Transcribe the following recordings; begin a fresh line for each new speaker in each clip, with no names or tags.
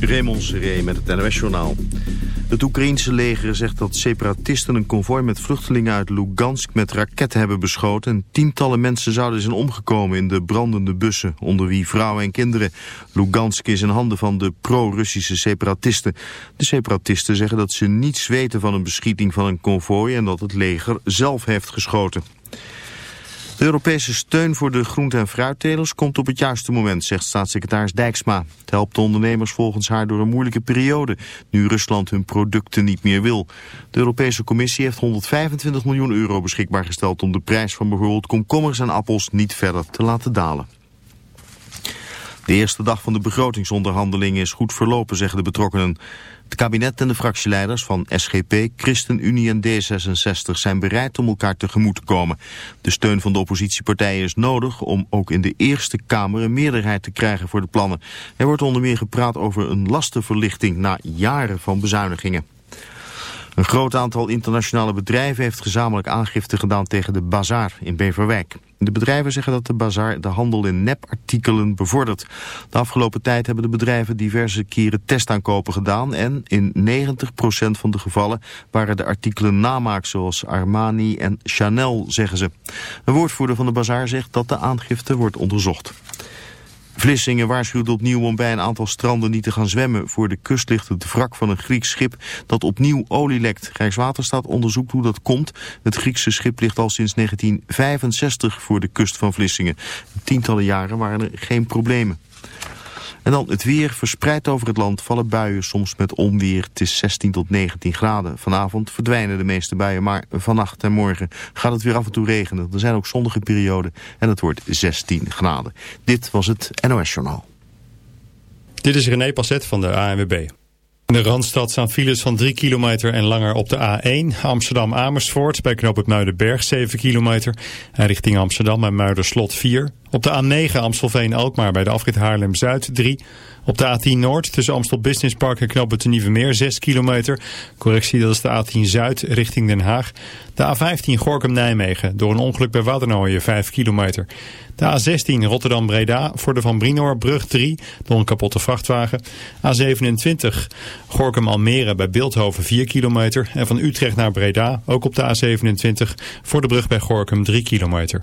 Raymond Seré met het NOS-journaal. Het Oekraïense leger zegt dat separatisten een konvooi met vluchtelingen uit Lugansk met raketten hebben beschoten. En tientallen mensen zouden zijn omgekomen in de brandende bussen, onder wie vrouwen en kinderen. Lugansk is in handen van de pro-Russische separatisten. De separatisten zeggen dat ze niets weten van een beschieting van een konvooi en dat het leger zelf heeft geschoten. De Europese steun voor de groente- en fruittelers komt op het juiste moment, zegt staatssecretaris Dijksma. Het helpt de ondernemers volgens haar door een moeilijke periode, nu Rusland hun producten niet meer wil. De Europese Commissie heeft 125 miljoen euro beschikbaar gesteld om de prijs van bijvoorbeeld komkommers en appels niet verder te laten dalen. De eerste dag van de begrotingsonderhandelingen is goed verlopen, zeggen de betrokkenen. Het kabinet en de fractieleiders van SGP, ChristenUnie en D66 zijn bereid om elkaar tegemoet te komen. De steun van de oppositiepartijen is nodig om ook in de Eerste Kamer een meerderheid te krijgen voor de plannen. Er wordt onder meer gepraat over een lastenverlichting na jaren van bezuinigingen. Een groot aantal internationale bedrijven heeft gezamenlijk aangifte gedaan tegen de Bazaar in Beverwijk. De bedrijven zeggen dat de Bazaar de handel in nepartikelen bevordert. De afgelopen tijd hebben de bedrijven diverse keren testaankopen gedaan en in 90% van de gevallen waren de artikelen namaak zoals Armani en Chanel, zeggen ze. Een woordvoerder van de Bazaar zegt dat de aangifte wordt onderzocht. Vlissingen waarschuwt opnieuw om bij een aantal stranden niet te gaan zwemmen. Voor de kust ligt het wrak van een Grieks schip dat opnieuw olie lekt. Rijkswaterstaat onderzoekt hoe dat komt. Het Griekse schip ligt al sinds 1965 voor de kust van Vlissingen. Tientallen jaren waren er geen problemen. En dan het weer. Verspreid over het land vallen buien, soms met onweer. Het is 16 tot 19 graden. Vanavond verdwijnen de meeste buien, maar vannacht en morgen gaat het weer af en toe regenen. Er zijn ook zonnige perioden en het wordt 16 graden. Dit was het NOS Journaal.
Dit is René Passet van de ANWB. In de Randstad staan files van 3 kilometer en langer op de A1 Amsterdam-Amersfoort bij knoop het Muidenberg 7 kilometer en richting Amsterdam en Muiderslot 4. Op de A9 Amstelveen-Alkmaar bij de afrit Haarlem-Zuid 3. Op de A10 Noord tussen Amstel Business Park en knoop het Nieuwe Meer 6 kilometer. Correctie dat is de A10 Zuid richting Den Haag. De A15 Gorkum-Nijmegen door een ongeluk bij Wadernooien 5 kilometer. De A16 Rotterdam-Breda voor de Van Brinoorbrug 3 door een kapotte vrachtwagen. A27 Gorkum-Almere bij Beeldhoven 4 kilometer. En van Utrecht naar Breda ook op de A27 voor de brug bij Gorkum 3 kilometer.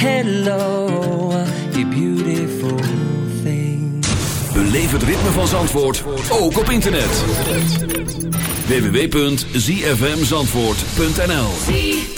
Hello, you beautiful thing.
Beleef het ritme van Zandvoort, ook op internet. www.zfmzandvoort.nl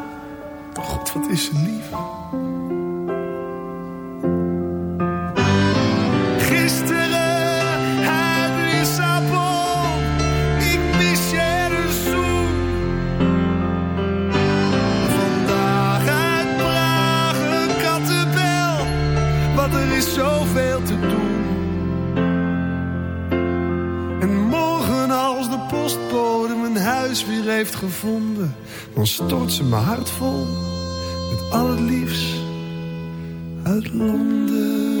Wat is ze lief. Gisteren uit Lissabon. Ik mis je een zoen. Vandaag uit Praag een kattenbel. Want er is zoveel te doen. En morgen als de postbode mijn huis weer heeft gevonden, dan stort ze mijn hart vol het liefst uit Londen.